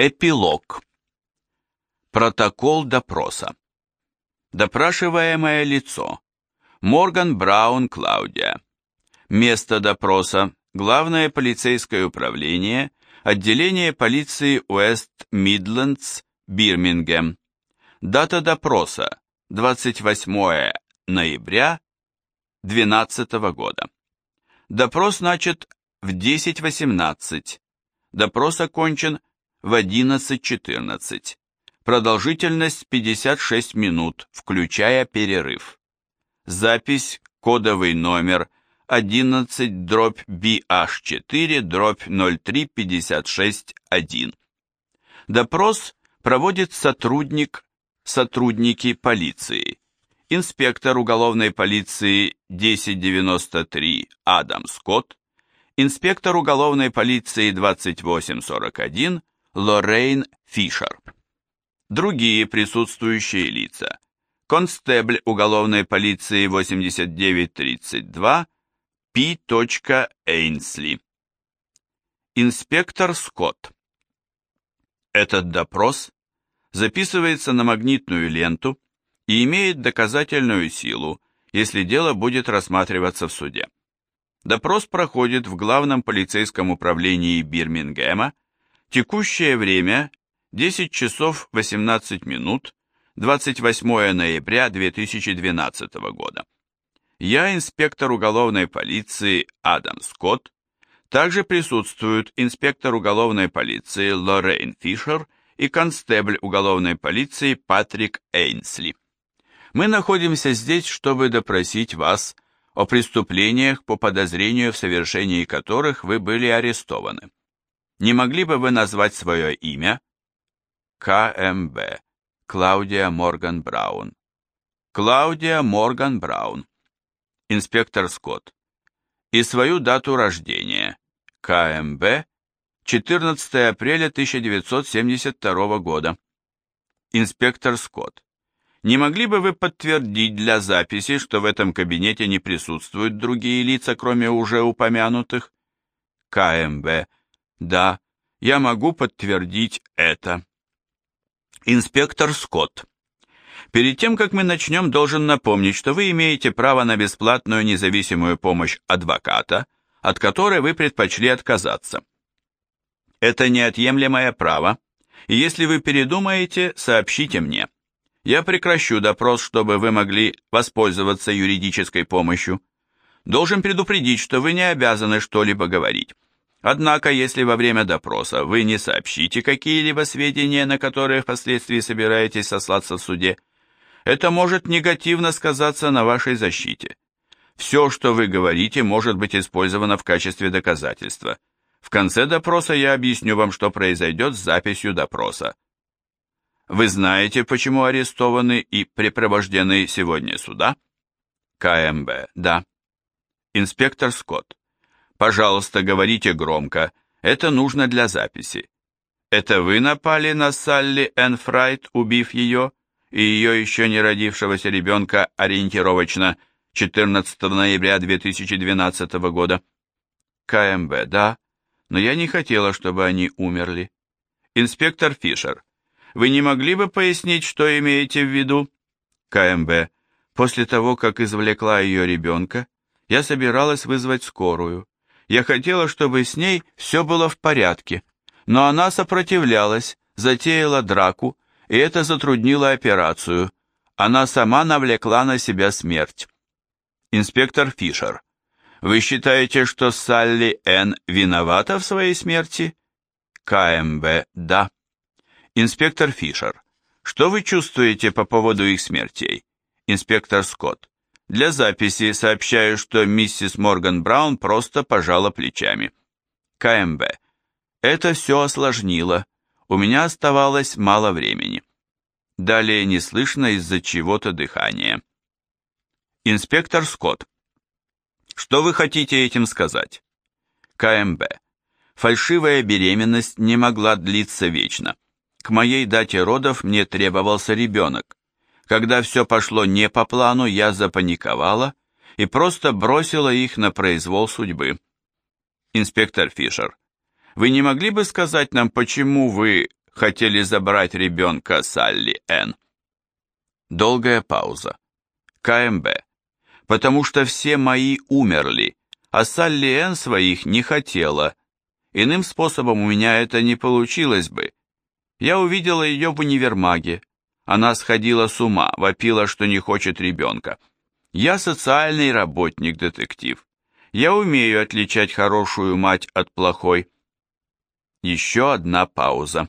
Эпилог. Протокол допроса. Допрашиваемое лицо. Морган Браун Клаудия. Место допроса. Главное полицейское управление. Отделение полиции Уэст Мидлендс, Бирмингем. Дата допроса. 28 ноября 2012 года. Допрос начат в 10.18. Допрос окончен в 11.14. Продолжительность 56 минут, включая перерыв. Запись, кодовый номер 11 дробь BH4 дробь 03561. Допрос проводит сотрудник, сотрудники полиции. Инспектор уголовной полиции 1093 Адам Скотт, инспектор уголовной полиции 2841 Лоррейн Фишер. Другие присутствующие лица. Констебль уголовной полиции 8932 П. Эйнсли. Инспектор Скотт. Этот допрос записывается на магнитную ленту и имеет доказательную силу, если дело будет рассматриваться в суде. Допрос проходит в главном полицейском управлении Бирмингема Текущее время 10 часов 18 минут 28 ноября 2012 года. Я инспектор уголовной полиции Адам Скотт. Также присутствуют инспектор уголовной полиции Лоррейн Фишер и констебль уголовной полиции Патрик Эйнсли. Мы находимся здесь, чтобы допросить вас о преступлениях, по подозрению в совершении которых вы были арестованы. Не могли бы вы назвать свое имя? КМБ. Клаудия Морган Браун. Клаудия Морган Браун. Инспектор Скотт. И свою дату рождения. КМБ. 14 апреля 1972 года. Инспектор Скотт. Не могли бы вы подтвердить для записи, что в этом кабинете не присутствуют другие лица, кроме уже упомянутых? КМБ. Да, я могу подтвердить это. Инспектор Скотт. Перед тем, как мы начнем, должен напомнить, что вы имеете право на бесплатную независимую помощь адвоката, от которой вы предпочли отказаться. Это неотъемлемое право, и если вы передумаете, сообщите мне. Я прекращу допрос, чтобы вы могли воспользоваться юридической помощью. Должен предупредить, что вы не обязаны что-либо говорить. Однако, если во время допроса вы не сообщите какие-либо сведения, на которые впоследствии собираетесь сослаться в суде, это может негативно сказаться на вашей защите. Все, что вы говорите, может быть использовано в качестве доказательства. В конце допроса я объясню вам, что произойдет с записью допроса. Вы знаете, почему арестованы и припровождены сегодня сюда? КМБ, да. Инспектор Скотт. Пожалуйста, говорите громко. Это нужно для записи. Это вы напали на Салли Энн Фрайт, убив ее, и ее еще не родившегося ребенка ориентировочно 14 ноября 2012 года? КМБ, да, но я не хотела, чтобы они умерли. Инспектор Фишер, вы не могли бы пояснить, что имеете в виду? КМБ, после того, как извлекла ее ребенка, я собиралась вызвать скорую. Я хотела, чтобы с ней все было в порядке, но она сопротивлялась, затеяла драку, и это затруднило операцию. Она сама навлекла на себя смерть. Инспектор Фишер, вы считаете, что Салли Н. виновата в своей смерти? КМБ, да. Инспектор Фишер, что вы чувствуете по поводу их смертей? Инспектор Скотт, для записи сообщаю, что миссис Морган Браун просто пожала плечами. КМБ. Это все осложнило. У меня оставалось мало времени. Далее не слышно из-за чего-то дыхания. Инспектор Скотт. Что вы хотите этим сказать? КМБ. Фальшивая беременность не могла длиться вечно. К моей дате родов мне требовался ребенок. Когда все пошло не по плану, я запаниковала и просто бросила их на произвол судьбы. Инспектор Фишер, вы не могли бы сказать нам, почему вы, хотели забрать ребенка Салли Н. Долгая пауза. КМБ. Потому что все мои умерли, а Салли Н своих не хотела. Иным способом у меня это не получилось бы. Я увидела ее в универмаге. Она сходила с ума, вопила, что не хочет ребенка. Я социальный работник, детектив. Я умею отличать хорошую мать от плохой. Еще одна пауза.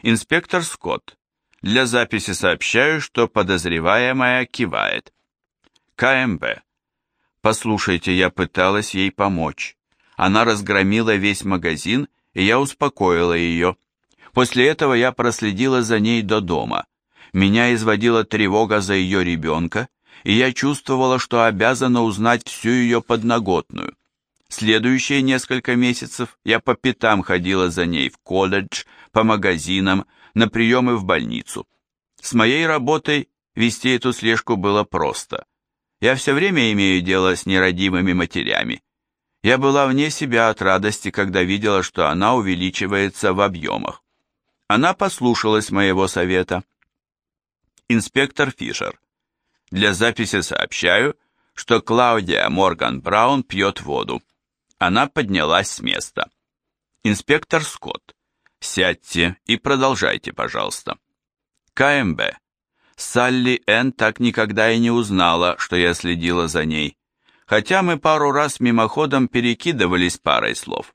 Инспектор Скотт. Для записи сообщаю, что подозреваемая кивает. КМБ. Послушайте, я пыталась ей помочь. Она разгромила весь магазин, и я успокоила ее. После этого я проследила за ней до дома. Меня изводила тревога за ее ребенка, и я чувствовала, что обязана узнать всю ее подноготную. Следующие несколько месяцев я по пятам ходила за ней в колледж, по магазинам, на приемы в больницу. С моей работой вести эту слежку было просто. Я все время имею дело с нерадивыми матерями. Я была вне себя от радости, когда видела, что она увеличивается в объемах. Она послушалась моего совета. Инспектор Фишер. Для записи сообщаю, что Клаудия Морган Браун пьет воду. Она поднялась с места. Инспектор Скотт, сядьте и продолжайте, пожалуйста. КМБ. Салли Энн так никогда и не узнала, что я следила за ней, хотя мы пару раз мимоходом перекидывались парой слов.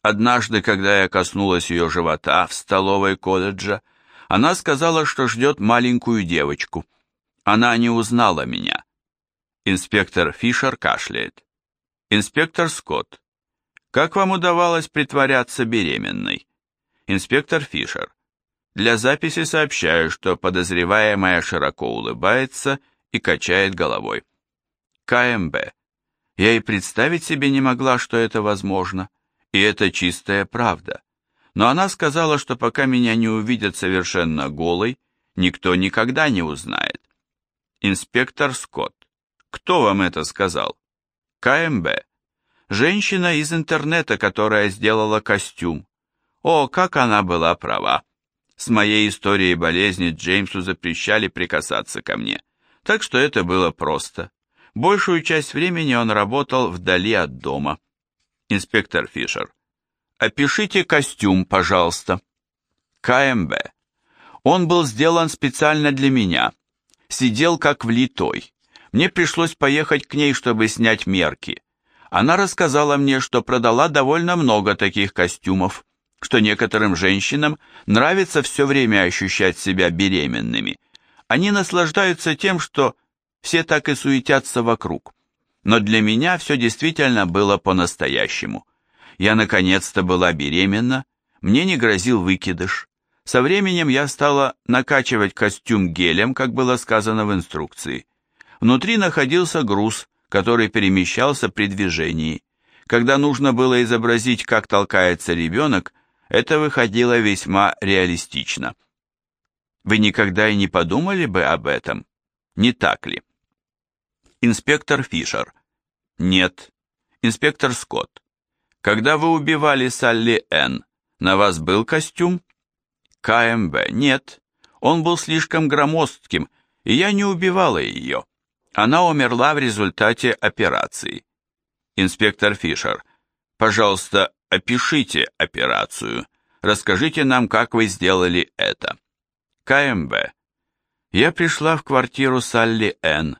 Однажды, когда я коснулась ее живота в столовой колледжа, она сказала, что ждет маленькую девочку – она не узнала меня. Инспектор Фишер кашляет. Инспектор Скотт. Как вам удавалось притворяться беременной? Инспектор Фишер. Для записи сообщаю, что подозреваемая широко улыбается и качает головой. КМБ. Я и представить себе не могла, что это возможно, и это чистая правда. Но она сказала, что пока меня не увидят совершенно голой, никто никогда не узнает. Инспектор Скотт. Кто вам это сказал? КМБ. Женщина из интернета, которая сделала костюм. О, как она была права. С моей историей болезни Джеймсу запрещали прикасаться ко мне. Так что это было просто. Большую часть времени он работал вдали от дома. Инспектор Фишер. Опишите костюм, пожалуйста. КМБ. Он был сделан специально для меня сидел как влитой. Мне пришлось поехать к ней, чтобы снять мерки. Она рассказала мне, что продала довольно много таких костюмов, что некоторым женщинам нравится все время ощущать себя беременными. Они наслаждаются тем, что все так и суетятся вокруг. Но для меня все действительно было по-настоящему. Я наконец-то была беременна, мне не грозил выкидыш. Со временем я стала накачивать костюм гелем, как было сказано в инструкции. Внутри находился груз, который перемещался при движении. Когда нужно было изобразить, как толкается ребенок, это выходило весьма реалистично. Вы никогда и не подумали бы об этом, не так ли? Инспектор Фишер. Нет. Инспектор Скотт. Когда вы убивали Салли Н, на вас был костюм? КМБ. Нет, он был слишком громоздким, и я не убивала ее. Она умерла в результате операции. Инспектор Фишер, пожалуйста, опишите операцию. Расскажите нам, как вы сделали это. КМБ. Я пришла в квартиру Салли Н.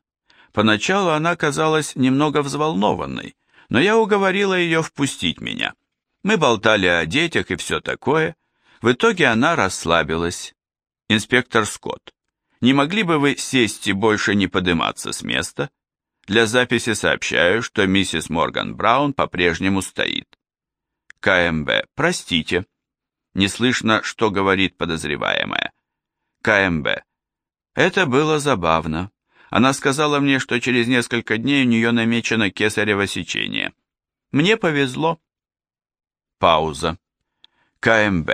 Поначалу она казалась немного взволнованной, но я уговорила ее впустить меня. Мы болтали о детях и все такое, в итоге она расслабилась. Инспектор Скотт, не могли бы вы сесть и больше не подниматься с места? Для записи сообщаю, что миссис Морган Браун по-прежнему стоит. КМБ, простите. Не слышно, что говорит подозреваемая. КМБ. Это было забавно. Она сказала мне, что через несколько дней у нее намечено кесарево сечение. Мне повезло. Пауза. КМБ.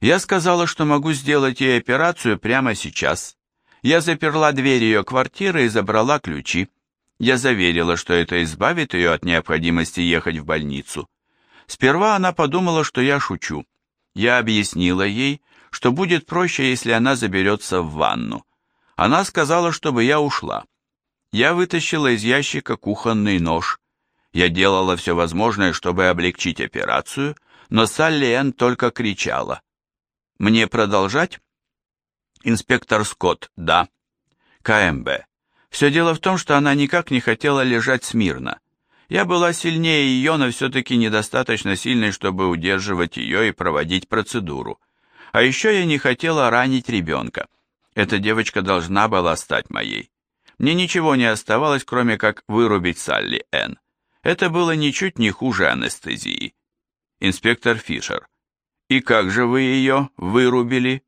Я сказала, что могу сделать ей операцию прямо сейчас. Я заперла дверь ее квартиры и забрала ключи. Я заверила, что это избавит ее от необходимости ехать в больницу. Сперва она подумала, что я шучу, Я объяснила ей, что будет проще, если она заберется в ванну. Она сказала, чтобы я ушла. Я вытащила из ящика кухонный нож. Я делала все возможное, чтобы облегчить операцию, но Салли Энн только кричала. «Мне продолжать?» «Инспектор Скотт, да». «КМБ. Все дело в том, что она никак не хотела лежать смирно. Я была сильнее ее, но все-таки недостаточно сильной, чтобы удерживать ее и проводить процедуру. А еще я не хотела ранить ребенка. Эта девочка должна была стать моей. Мне ничего не оставалось, кроме как вырубить Салли Энн. Это было ничуть не хуже анестезии. Инспектор Фишер. И как же вы ее вырубили?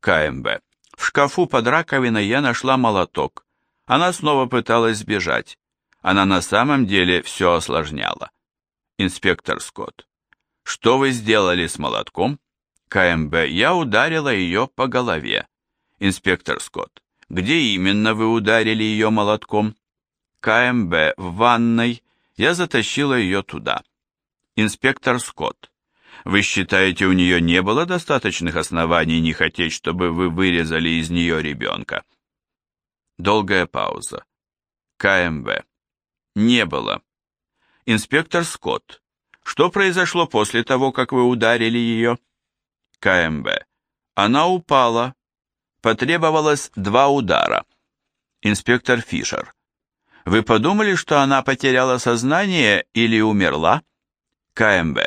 КМБ. В шкафу под раковиной я нашла молоток. Она снова пыталась сбежать. Она на самом деле все осложняла. Инспектор Скотт. Что вы сделали с молотком? КМБ. Я ударила ее по голове. Инспектор Скотт. Где именно вы ударили ее молотком? КМБ в ванной. Я затащила ее туда. Инспектор Скотт. Вы считаете, у нее не было достаточных оснований не хотеть, чтобы вы вырезали из нее ребенка? Долгая пауза. КМБ. Не было. Инспектор Скотт. Что произошло после того, как вы ударили ее? КМБ. Она упала, Потребовалось два удара. Инспектор Фишер. Вы подумали, что она потеряла сознание или умерла? КМБ.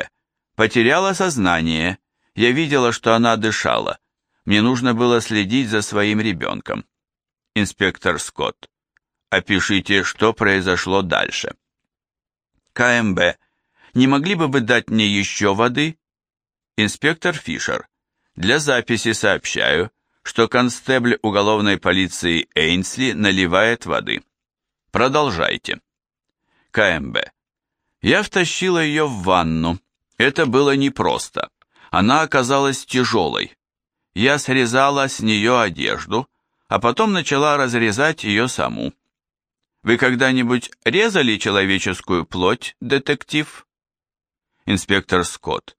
Потеряла сознание. Я видела, что она дышала. Мне нужно было следить за своим ребенком. Инспектор Скотт. Опишите, что произошло дальше. КМБ. Не могли бы вы дать мне еще воды? Инспектор Фишер. Для записи сообщаю, что констебль уголовной полиции Эйнсли наливает воды. Продолжайте. КМБ. Я втащила ее в ванну. Это было непросто. Она оказалась тяжелой. Я срезала с нее одежду, а потом начала разрезать ее саму. Вы когда-нибудь резали человеческую плоть, детектив? Инспектор Скотт.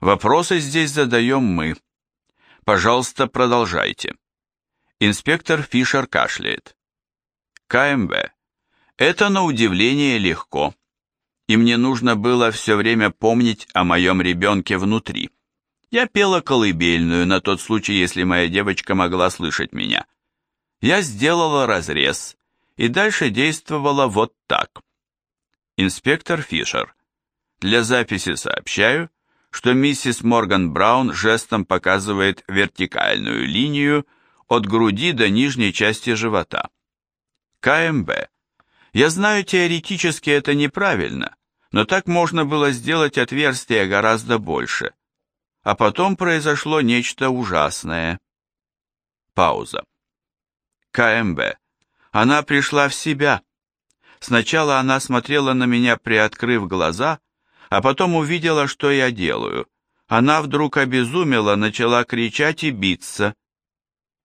Вопросы здесь задаем мы. Пожалуйста, продолжайте. Инспектор Фишер кашляет. КМБ. Это на удивление легко. И мне нужно было все время помнить о моем ребенке внутри. Я пела колыбельную на тот случай, если моя девочка могла слышать меня. Я сделала разрез и дальше действовала вот так. Инспектор Фишер. Для записи сообщаю, что миссис Морган Браун жестом показывает вертикальную линию от груди до нижней части живота. КМБ. Я знаю, теоретически это неправильно, но так можно было сделать отверстие гораздо больше. А потом произошло нечто ужасное. Пауза. КМБ. Она пришла в себя. Сначала она смотрела на меня, приоткрыв глаза, а потом увидела, что я делаю. Она вдруг обезумела, начала кричать и биться.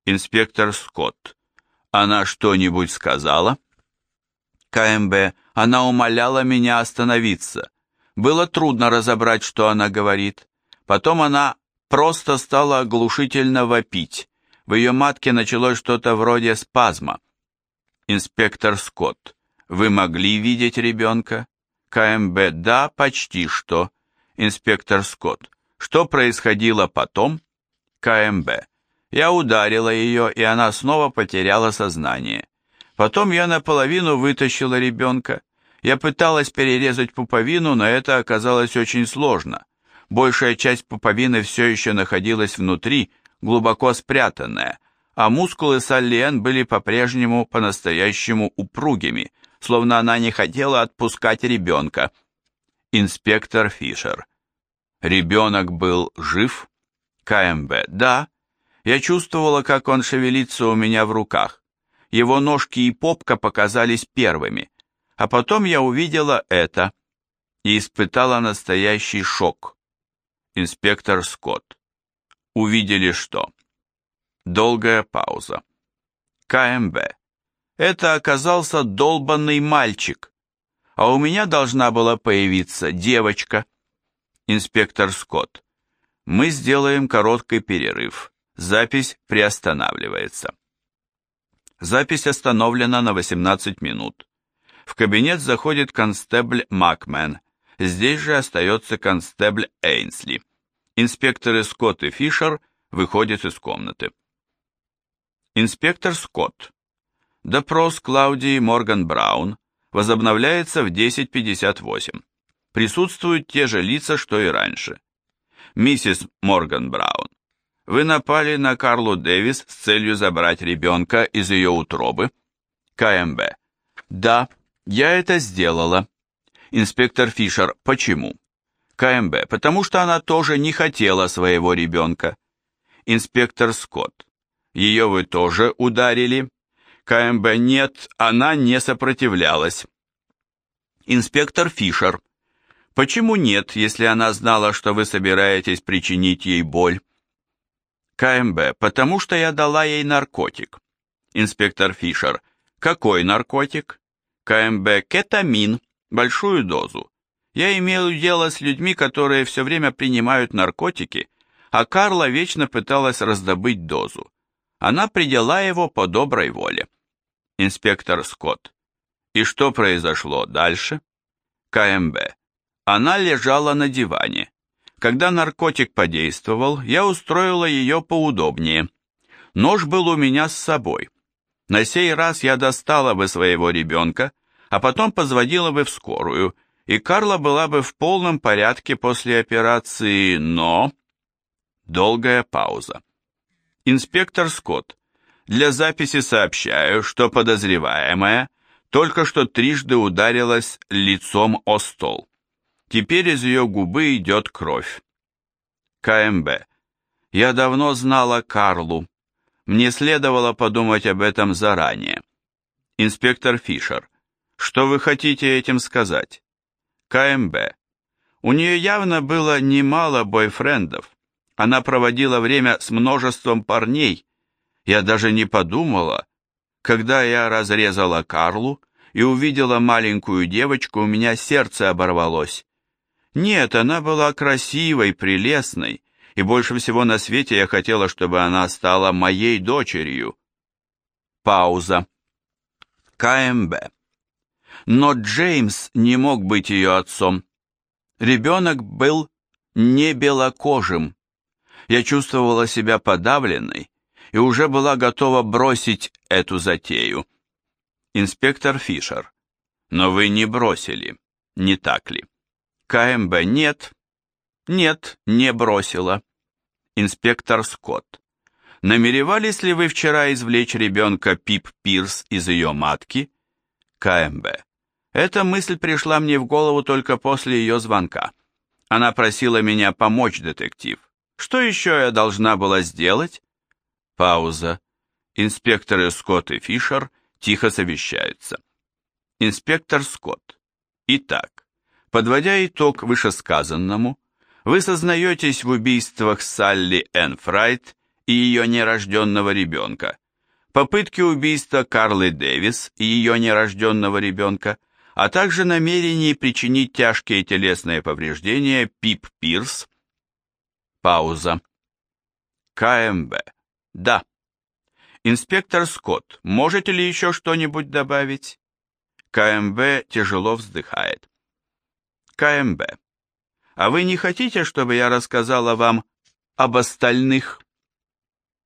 Инспектор Скотт. Она что-нибудь сказала? КМБ. Она умоляла меня остановиться. Было трудно разобрать, что она говорит. Потом она просто стала оглушительно вопить. В ее матке началось что-то вроде спазма. Инспектор Скотт. Вы могли видеть ребенка? КМБ, да, почти что. Инспектор Скотт, что происходило потом? КМБ, я ударила ее, и она снова потеряла сознание. Потом я наполовину вытащила ребенка. Я пыталась перерезать пуповину, но это оказалось очень сложно. Большая часть пуповины все еще находилась внутри, глубоко спрятанная, а мускулы Саллиен были по-прежнему по-настоящему упругими – словно она не хотела отпускать ребенка. Инспектор Фишер. Ребенок был жив? КМБ. Да. Я чувствовала, как он шевелится у меня в руках. Его ножки и попка показались первыми. А потом я увидела это и испытала настоящий шок. Инспектор Скотт. Увидели что? Долгая пауза. КМБ. Это оказался долбанный мальчик, а у меня должна была появиться девочка. Инспектор Скотт. Мы сделаем короткий перерыв. Запись приостанавливается. Запись остановлена на 18 минут. В кабинет заходит констебль Макмен. Здесь же остается констебль Эйнсли. Инспекторы Скотт и Фишер выходят из комнаты. Инспектор Скотт. Допрос Клаудии Морган Браун возобновляется в 10.58. Присутствуют те же лица, что и раньше. Миссис Морган Браун, вы напали на Карлу Дэвис с целью забрать ребенка из ее утробы? КМБ. Да, я это сделала. Инспектор Фишер, почему? КМБ, потому что она тоже не хотела своего ребенка. Инспектор Скотт, ее вы тоже ударили? КМБ, нет, она не сопротивлялась. Инспектор Фишер, почему нет, если она знала, что вы собираетесь причинить ей боль? КМБ, потому что я дала ей наркотик. Инспектор Фишер, какой наркотик? КМБ, кетамин, большую дозу. Я имел дело с людьми, которые все время принимают наркотики, а Карла вечно пыталась раздобыть дозу. Она приняла его по доброй воле. Инспектор Скотт. И что произошло дальше? КМБ. Она лежала на диване. Когда наркотик подействовал, я устроила ее поудобнее. Нож был у меня с собой. На сей раз я достала бы своего ребенка, а потом позвонила бы в скорую, и Карла была бы в полном порядке после операции, но... Долгая пауза. Инспектор Скотт, для записи сообщаю, что подозреваемая только что трижды ударилась лицом о стол. Теперь из ее губы идет кровь. КМБ. Я давно знала Карлу. Мне следовало подумать об этом заранее. Инспектор Фишер. Что вы хотите этим сказать? КМБ. У нее явно было немало бойфрендов. Она проводила время с множеством парней. Я даже не подумала. Когда я разрезала Карлу и увидела маленькую девочку, у меня сердце оборвалось. Нет, она была красивой, прелестной, и больше всего на свете я хотела, чтобы она стала моей дочерью. Пауза. КМБ. Но Джеймс не мог быть ее отцом. Ребенок был не белокожим. Я чувствовала себя подавленной и уже была готова бросить эту затею. Инспектор Фишер. Но вы не бросили, не так ли? КМБ нет. Нет, не бросила. Инспектор Скотт. Намеревались ли вы вчера извлечь ребенка Пип Пирс из ее матки? КМБ. Эта мысль пришла мне в голову только после ее звонка. Она просила меня помочь, детектив. Что еще я должна была сделать? Пауза. Инспекторы Скотт и Фишер тихо совещаются. Инспектор Скотт. Итак, Подводя итог вышесказанному, вы сознаетесь в убийствах Салли Энн Фрайт и ее нерожденного ребенка, попытке убийства Карлы Дэвис и ее нерожденного ребенка, а также намерении причинить тяжкие телесные повреждения Пип Пирс. Пауза. КМБ. Да. Инспектор Скотт, можете ли еще что-нибудь добавить? КМБ тяжело вздыхает. КМБ. А вы не хотите, чтобы я рассказала вам об остальных